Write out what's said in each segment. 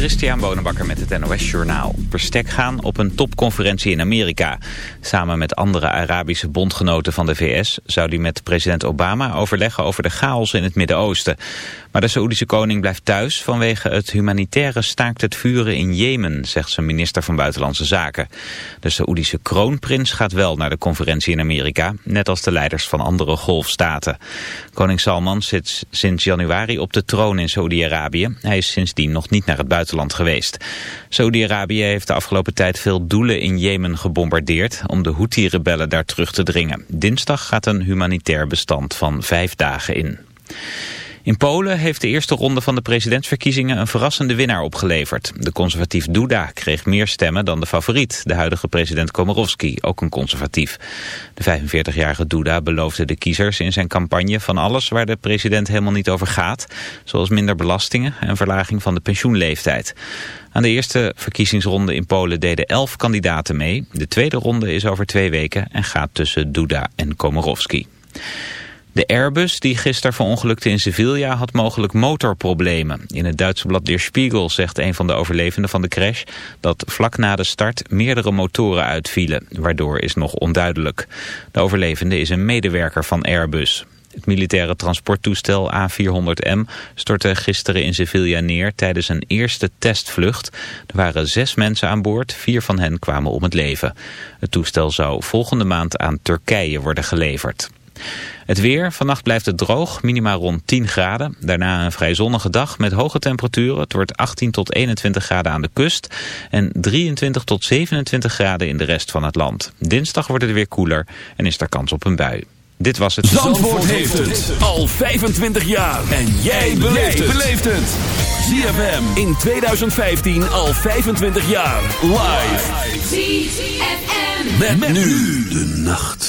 Christian Bonenbakker met het NOS Journaal. Verstek gaan op een topconferentie in Amerika. Samen met andere Arabische bondgenoten van de VS... zou die met president Obama overleggen over de chaos in het Midden-Oosten. Maar de Saoedische koning blijft thuis vanwege het humanitaire staakt het vuren in Jemen... zegt zijn minister van Buitenlandse Zaken. De Saoedische kroonprins gaat wel naar de conferentie in Amerika... net als de leiders van andere golfstaten. Koning Salman zit sinds januari op de troon in Saoedi-Arabië. Hij is sindsdien nog niet naar het buitenland geweest. Saudi-Arabië heeft de afgelopen tijd veel doelen in Jemen gebombardeerd om de Houthi-rebellen daar terug te dringen. Dinsdag gaat een humanitair bestand van vijf dagen in. In Polen heeft de eerste ronde van de presidentsverkiezingen een verrassende winnaar opgeleverd. De conservatief Duda kreeg meer stemmen dan de favoriet, de huidige president Komorowski, ook een conservatief. De 45-jarige Duda beloofde de kiezers in zijn campagne van alles waar de president helemaal niet over gaat, zoals minder belastingen en verlaging van de pensioenleeftijd. Aan de eerste verkiezingsronde in Polen deden elf kandidaten mee. De tweede ronde is over twee weken en gaat tussen Duda en Komorowski. De Airbus die gisteren verongelukte in Sevilla had mogelijk motorproblemen. In het Duitse blad Der Spiegel zegt een van de overlevenden van de crash... dat vlak na de start meerdere motoren uitvielen. Waardoor is nog onduidelijk. De overlevende is een medewerker van Airbus. Het militaire transporttoestel A400M stortte gisteren in Sevilla neer tijdens een eerste testvlucht. Er waren zes mensen aan boord, vier van hen kwamen om het leven. Het toestel zou volgende maand aan Turkije worden geleverd. Het weer, vannacht blijft het droog, minimaal rond 10 graden. Daarna een vrij zonnige dag met hoge temperaturen. Het wordt 18 tot 21 graden aan de kust en 23 tot 27 graden in de rest van het land. Dinsdag wordt het weer koeler en is er kans op een bui. Dit was het. Zandvoort, heeft het al 25 jaar. En jij beleeft het. ZFM in 2015 al 25 jaar. Live. ZFM. met nu de nacht.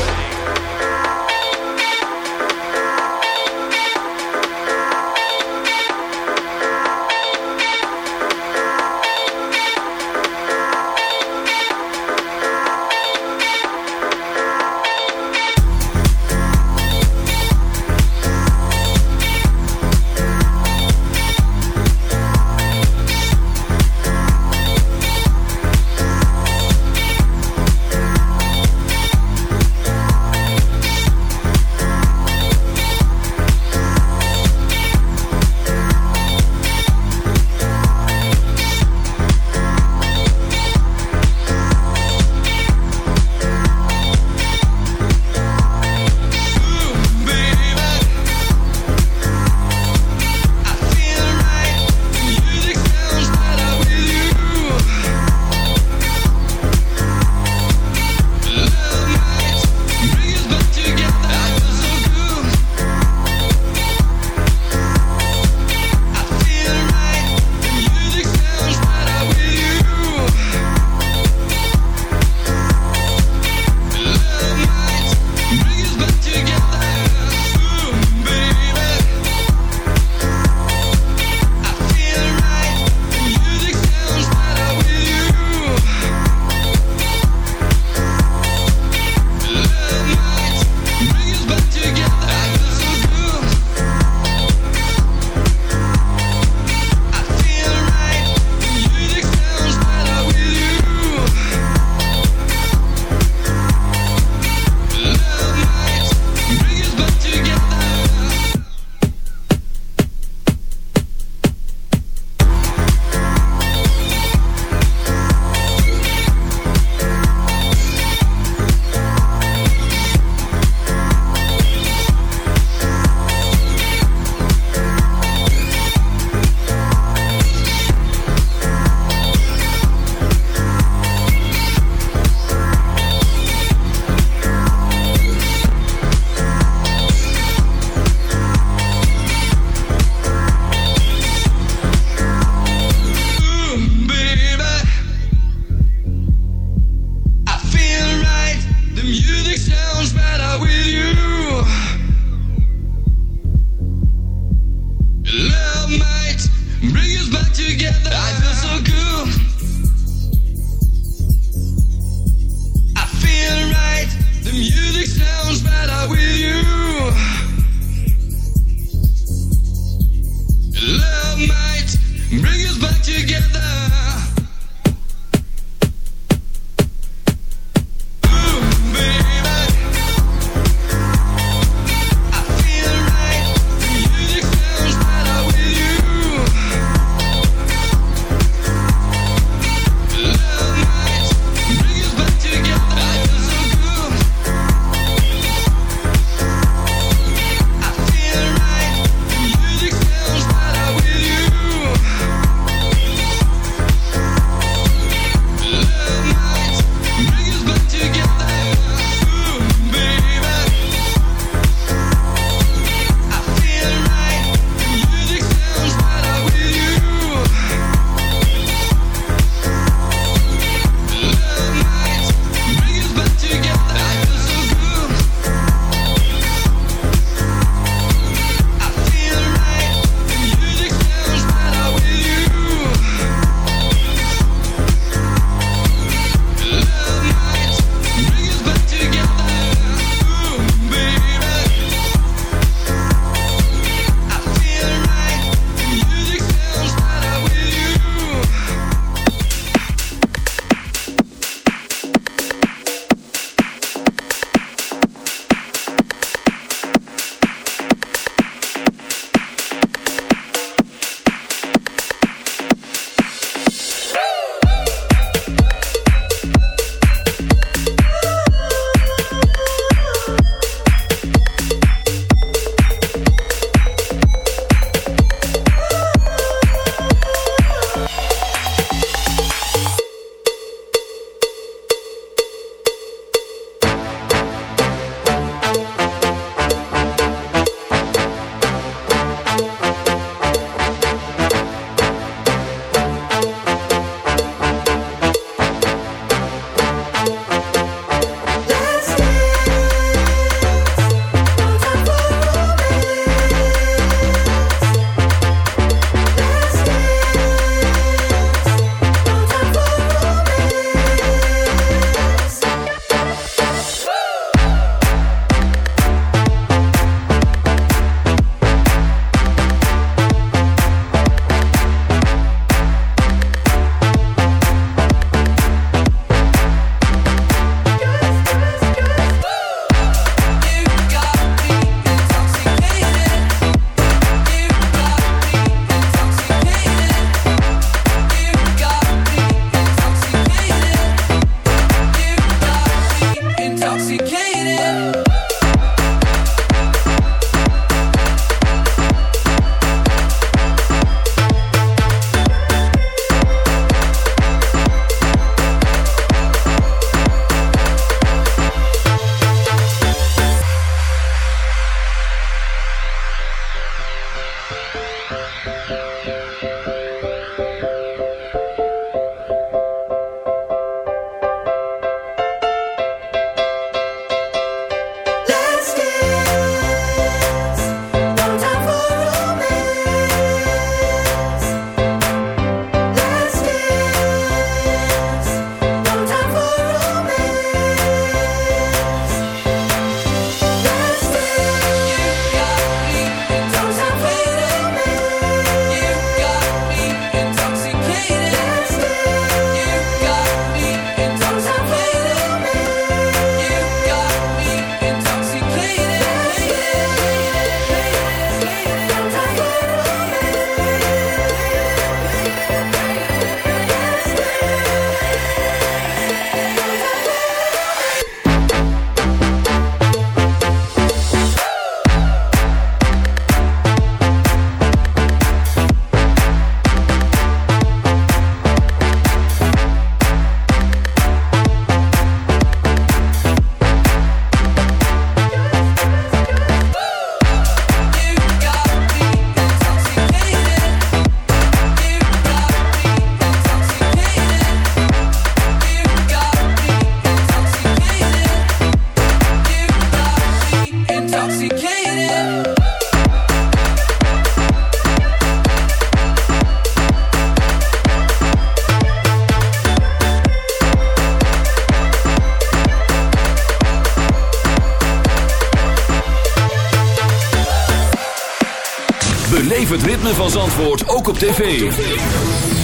Van Zandvoort ook op tv.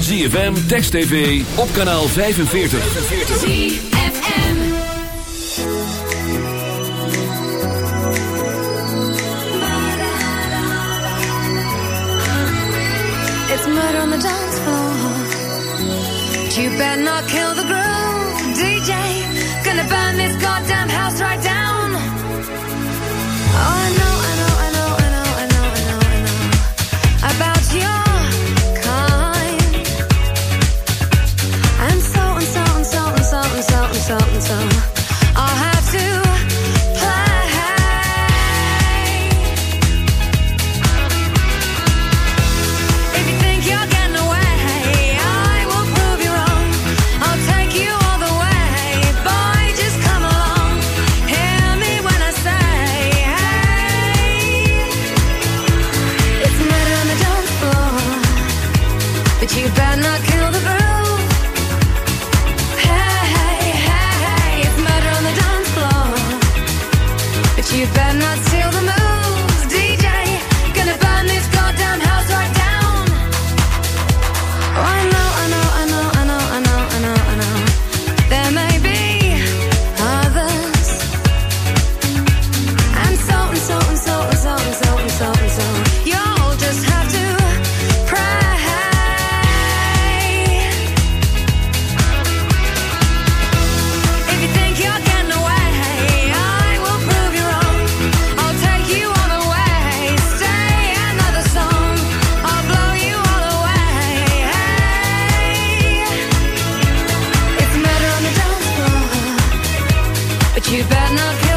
ZFM, Text TV, op kanaal 45. ZFM It's murder on the dance floor You better not kill the groove, DJ Gonna burn this goddamn house right down Oh, I know something, something. not kill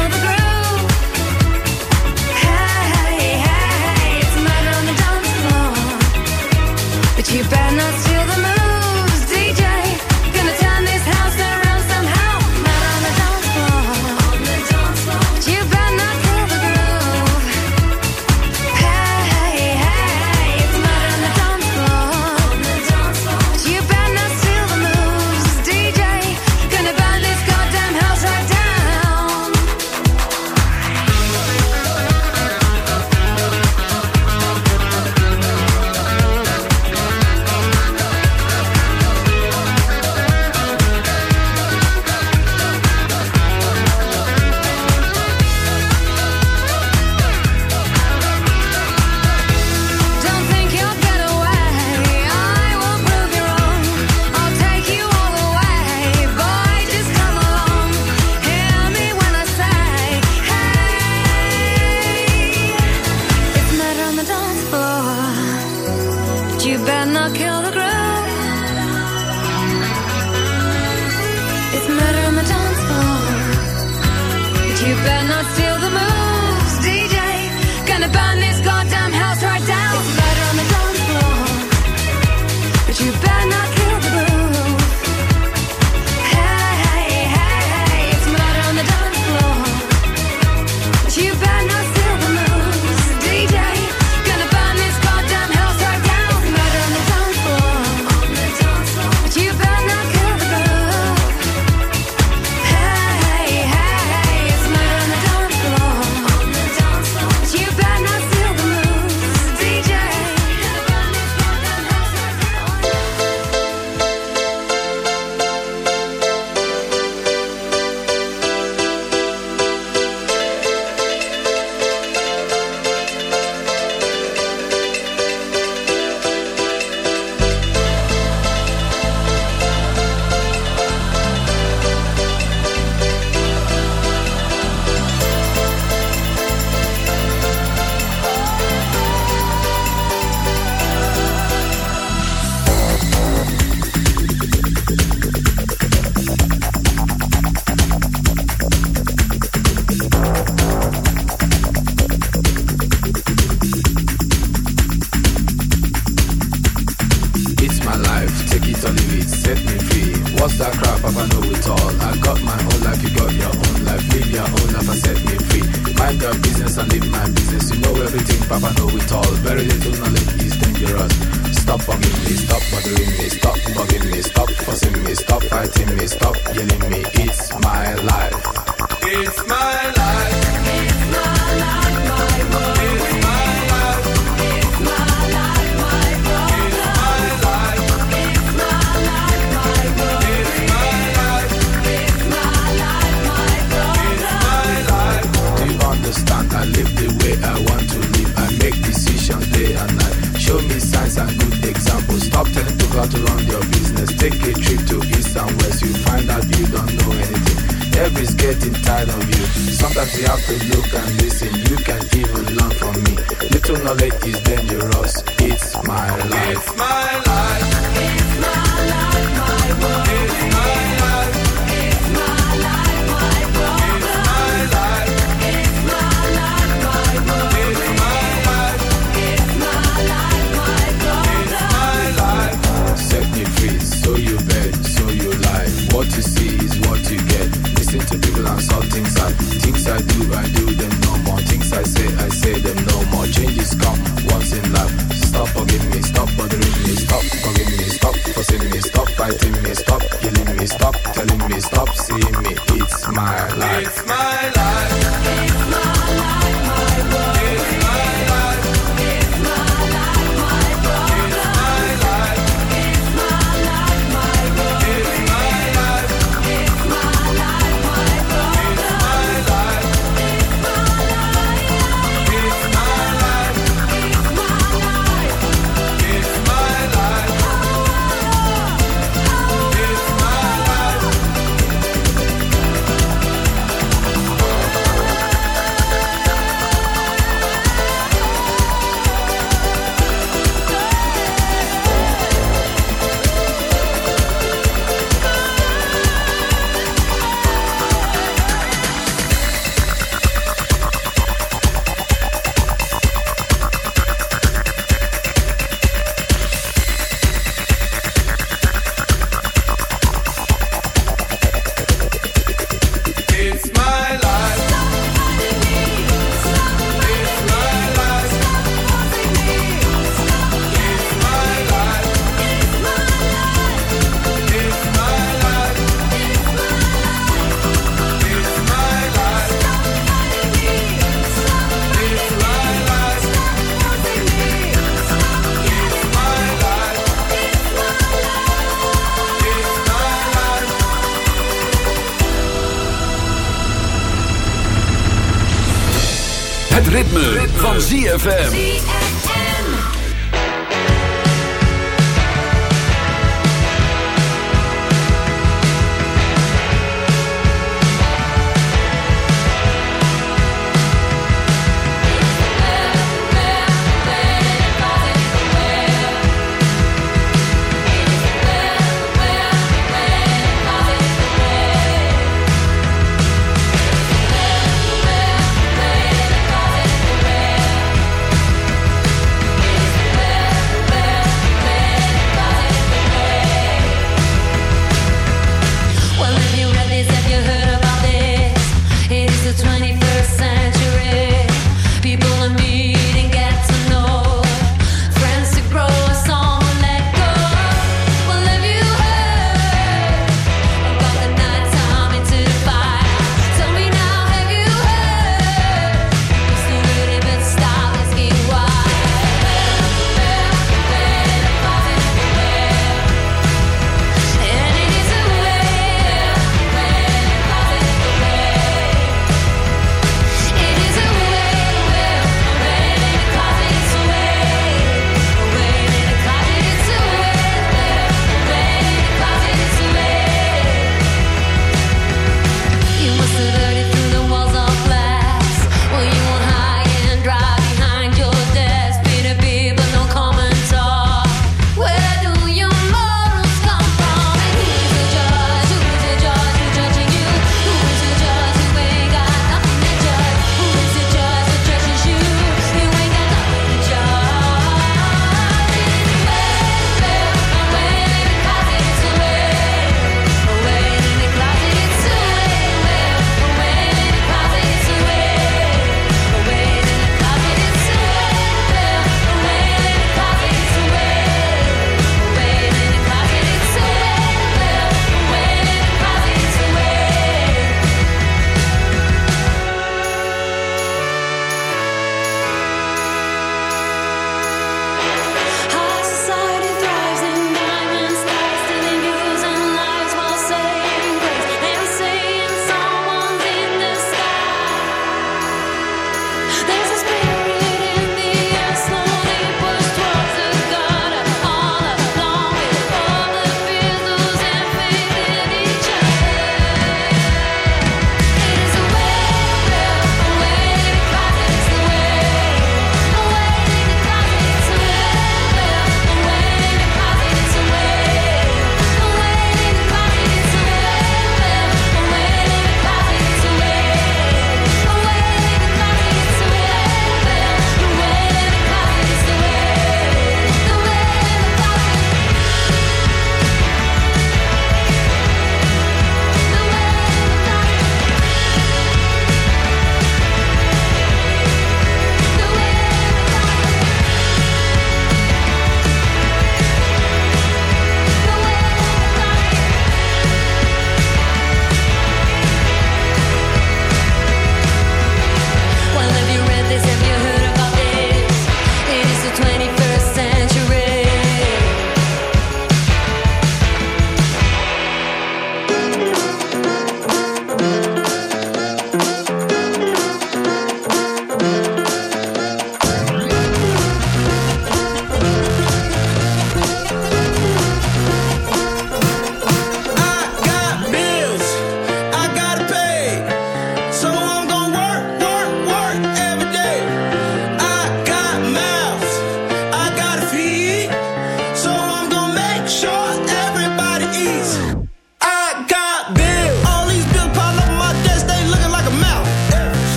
Ritme, van ZFM.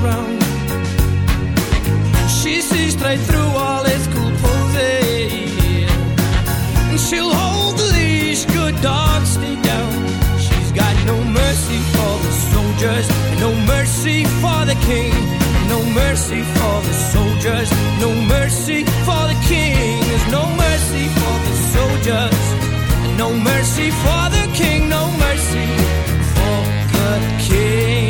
crown. She sees straight through all his cool poses. And she'll hold the leash, good dog, stay down. She's got no mercy for the soldiers, no mercy for the king. No mercy for the soldiers, no mercy for the king. There's no mercy for the soldiers. No mercy for the king, no mercy for the king.